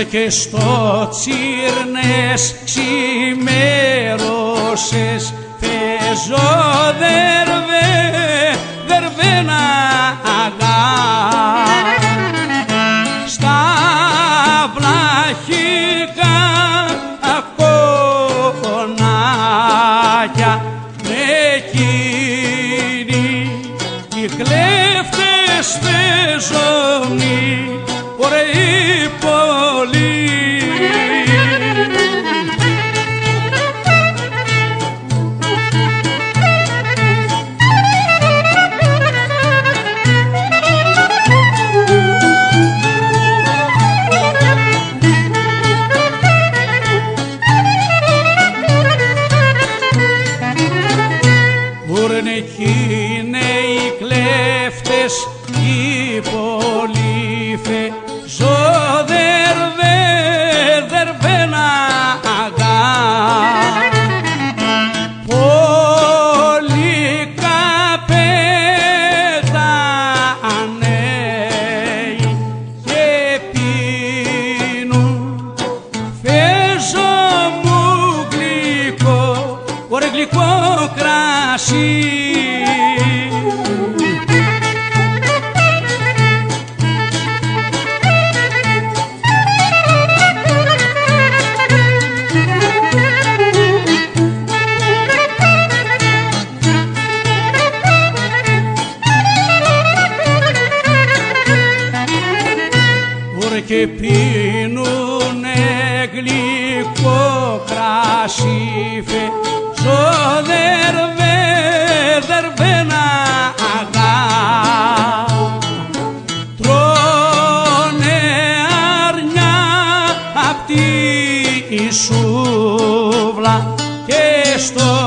και στο τσίρνες ξημέρωσες πεζό και πίνουνε γλυκό κρασίφε σοδερβέ δερβένα αγά. Τρώνε αρνιά απ' τη σούβλα και στο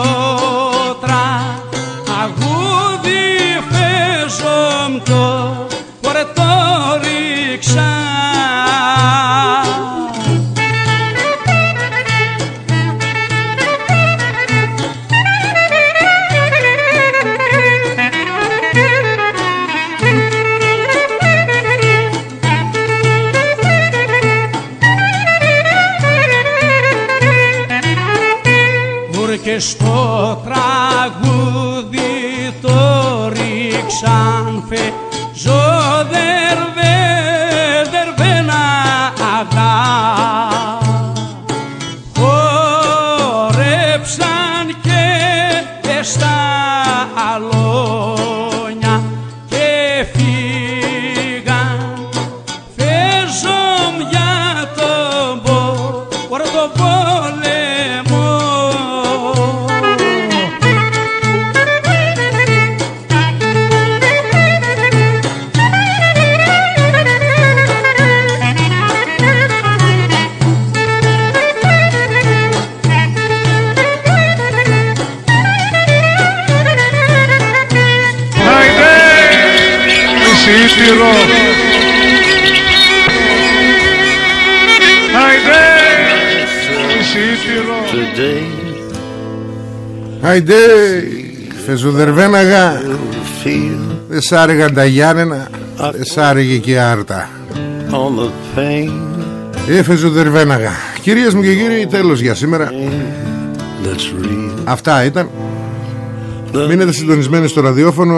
Εισιτήρο! Χαϊδέ! Εισιτήρο! Today Αϊντε, φεζοδερβέναγα, you'll feel δεν σ' άρεγαν τα Γιάννενα, δεν σ' άρεγε και η Άρτα. on the pain Ε, φεζοδερβέναγα. Κυρίες μου και κύριοι, τέλος για σήμερα. that's real. Αυτά ήταν. Μείνετε συντονισμένοι στο ραδιόφωνο,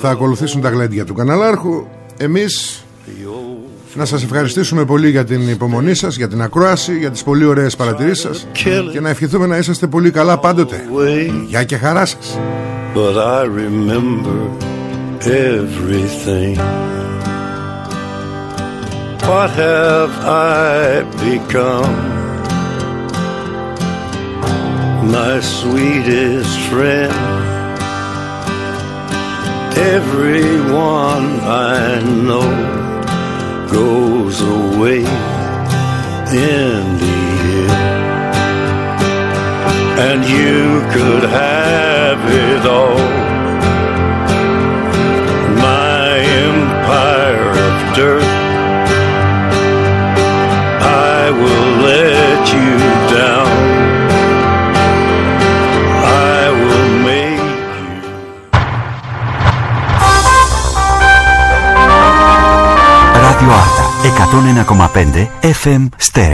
θα ακολουθήσουν τα γλέντια του καναλάρχου. Εμείς να σας ευχαριστήσουμε πολύ για την υπομονή σας, για την ακρόαση, για τις πολύ ωραίες παρατηρήσεις σας και να ευχηθούμε να είσαστε πολύ καλά πάντοτε. Way, Γεια και χαρά σας. but I remember everything. What have I become? My sweetest friend. Everyone I know goes away in the end. And you could have it all. My empire of dirt. I will let you down. 101,5 FM Stereo.